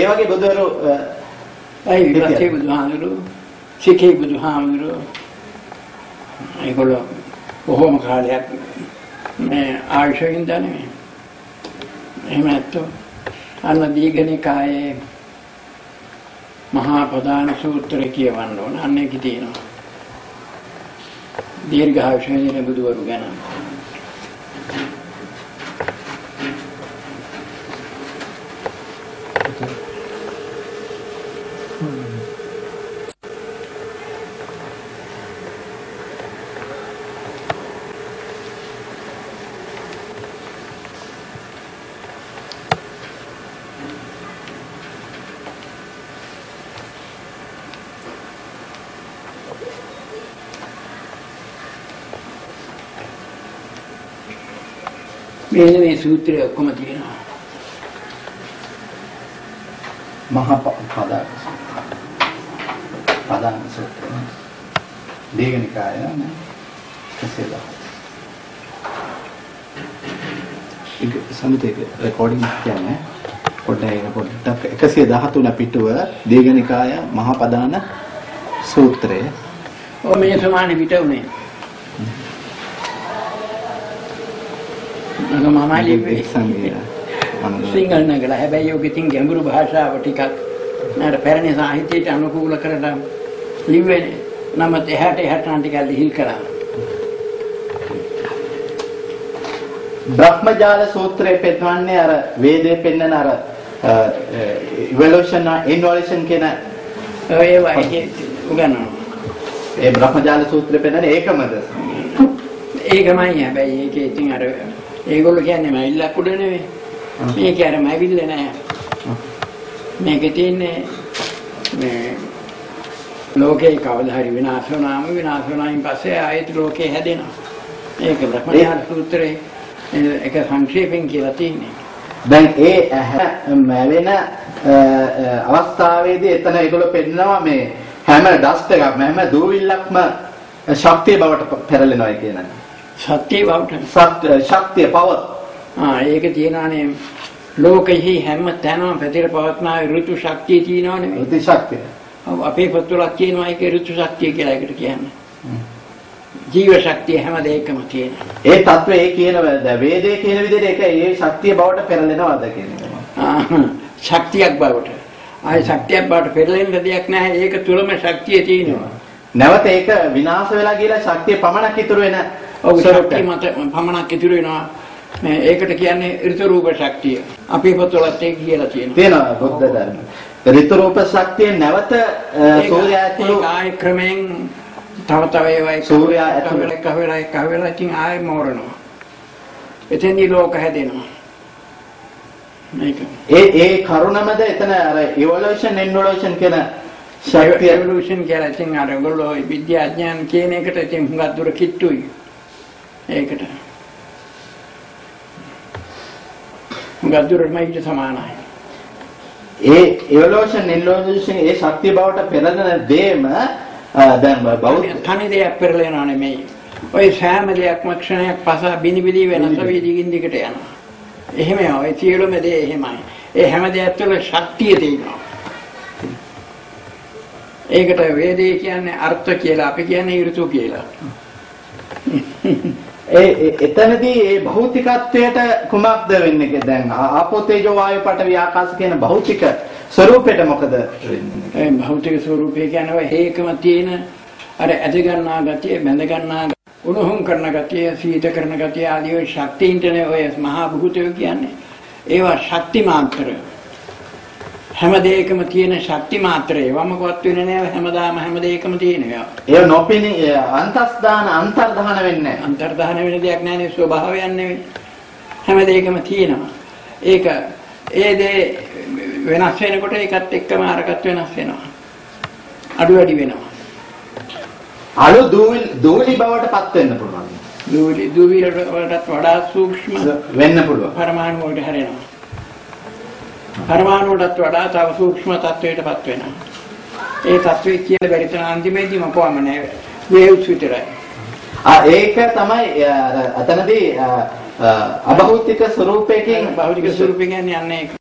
ඒ වගේ බුදුවරු අයි විපස්සී බුදුහාමුදුරු සිකේ බුදුහාමුදුරු ඒගොල්ලෝ බොහෝම කාලයක් මේ ආයුෂයෙන් දන්නේ. එහෙම නැත්තෝ අන්න දීඝනිකායේ මහා ප්‍රධාන සූත්‍රය කියවන්න ඕන. අන්න ඒක තියෙනවා. දීර්ඝායුෂයෙන් බුදුවරු ගැන. මෙන්න මේ සූත්‍රය ඔක්කොම තියෙනවා මහා පදාන පදාන සූත්‍රය. දීඝනිකාය නේ. කෙසේද? ඒක සමිතේක රෙකෝඩින් කියන්නේ පොඩ්ඩක් පොඩ්ඩක් 113 පිටුව දීඝනිකාය මහා පදාන සූත්‍රය. ඔය මේ සමාන පිට උනේ මම මම ලිව්වේ සංගීත සිංහල නගලා. හැබැයි ඔක ඉතින් ගැඹුරු භාෂාව ටිකක් නේද? පැරණි සාහිත්‍යයට අනුකූල කරලා ලිව්වේ නමුත් එහාට එහාට නම් ටිකක් ලිහිල් කරා බ්‍රහ්මජාල සූත්‍රයේ පෙන්වන්නේ අර වේදේ පෙන්නන අර ඉවලුෂන් ඉන්වොල්යුෂන් කියන ඔය ඒවා උගන්වනවා. ඒ බ්‍රහ්මජාල සූත්‍රයේ පෙන්නන ඒකමද? ඒකමයි හැබැයි ඒකේ ඉතින් අර ඒගොල්ලෝ කියන්නේ මයිල්ලක් උඩ නෙවෙයි මේක අර මයිවිල්ල නෑ මේකේ තියෙන්නේ මේ ලෝකේ කවදා හරි විනාශ වුණාම විනාශ වුණායින් පස්සේ ආයෙත් ලෝකේ හැදෙනවා. ඒක බ්‍රහ්මජාල සූත්‍රයේ ඒක සංක්ෂේපෙන් කියලා තියෙන්නේ. දැන් ඒ මැවෙන අවස්ථාවේදී එතන ඒගොල්ලෝ පෙන්නනවා මේ හැම ඩස්ට් එකක්ම හැම දූවිල්ලක්ම ශක්තිය බවට පෙරලෙනවා කියන සත්‍ය බවට. සත්‍ය ශක්තිය පවර් ආ ඒක තියනානේ ලෝකෙහි හැම තැනම පැතිර පවත්නා ඍතු ශක්තිය තියෙනවනේ ෘති ශක්තිය. අපේ පොත්වලක් තියෙනවා ඒකේ ඍතු ශක්තිය කියලා එකට කියන්නේ. ජීව ශක්තිය හැම දෙයකම තියෙන ඒ తත්වය ඒ කියන වේදේ කියන විදිහට ඒක ඒ ශක්තිය බවට පෙරලෙනවද කියන එක. ආ, ශක්තියක් බවට. ආයි ශක්තියක් බවට පෙරලෙන්න දෙයක් නැහැ. ඒක තුලම ශක්තිය තියෙනවා. නැවත ඒක විනාශ වෙලා ගිහලා ශක්තිය පමණක් ඉතුරු වෙන ඔව්. ශක්තිය මත පමණක් ඉතුරු වෙනවා ඒකට කියන්නේ ඍතු රූප ශක්තිය. අපේ පොත්වලත් ඒක කියලා තියෙනවා. තියෙනවා බුද්ධ ධර්ම. ඍතු රූප ශක්තිය නැවත සූර්යයා ඇතුළු ආයි ක්‍රමෙන් තව තව ඒවා එක සූර්යයා එක ඇතුළු. එක වෙලා එක වෙලා ඉතින් ආයෙ මෝරනවා. එතෙන්දී ලෝක හැදෙනවා. මේක. ඒ ඒ කරුණමද එතන අර ඉවොලුෂන් ඉන්වොලුෂන් කියන ශක්තිය? එවලූෂන් කියලා ඉතින් අර ඔයගොල්ලෝ විද්‍යාඥයන් කියන එකට ඉතින් හුඟක් දුර කිට්ටුයි. ඒකට හුඟක් දුරටම ඊට සමානයි. ඒ ඉවොලුෂන් ඉන්වොලුෂන් ඒ ශක්තිය බවට පෙරලෙන දේම දැන් බෞද්ධ තනි දෙයක් පෙරලෙනවා නෙමෙයි. ඔය සෑම දෙයක්ම ක්ෂණයක් පසා බිනිබිලි වෙනස වී දිගින් දිගට යනවා. එහෙම ඔය සියලුම දේ එහෙමයි. ඒ හැම දෙයක් තුළ ශක්තිය තියෙනවා. ඒකට වේදේ කියන්නේ අර්ථ කියලා අපි කියන්නේ ඍතු කියලා ඒ ඒ- එතනදී ඒ භෞතිකත්වයට කුමක්ද වෙන්නේ දැන්? ආ- ආපෝ තේජෝ වායු පඨවි ආකාශ කියන භෞතික ස්වરૂපයට මොකද වෙන්නේ? ඒ භෞතික ස්වરૂපය කියන්නේ ඔය හේකම තියෙන අර ඇද ගන්නා ගතිය බැඳ ගන්නා උණුහුම් කරන ගතිය සීත කරන ගතිය ආදී ඔය ශක්තියින්ටනේ ඔය මහා භූතය කියන්නේ. ඒවා ශක්ති මාත්‍රය හැම දෙයකම තියෙන ශක්ති මාත්‍රය වමකවත් වෙන්නේ නැහැ හැමදාම හැම දෙයකම තියෙනවා ඒ නොපෙනී අන්තස්දාන අන්තර්ධාන වෙන්නේ නැහැ. අන්තර්ධාන වෙන දෙයක් නැහැ නේ ස්වභාවයන් නෙවෙයි හැම දෙයකම තියෙනවා ඒක ඒ දේ වෙනස් වෙනකොට ඒකත් එක්කම අරකට වෙනස් වෙනවා අඩු වැඩි වෙනවා අලු දූවිලි දූවිලි බවට පත් වෙන්න පුළුවන්. දූවිලි දූවිලි වලටත් වඩා සූක්ෂම වෙන්න පුළුවන්. පරමාණු වලට හැරෙනවා. පරමාණු වලටත් වඩා තව සූක්ෂම තත්වයකටපත් වෙනවා. ඒ තත්වයේ කියලා බැරි තරම් අන්තිමේදී මොකවම නැහැ. වේව්ස් විතරයි. ආ ඒක තමයි අතනදී අභෞතික ස්වરૂපයකින් භෞතික ස්වරූපයෙන් යන්නේ.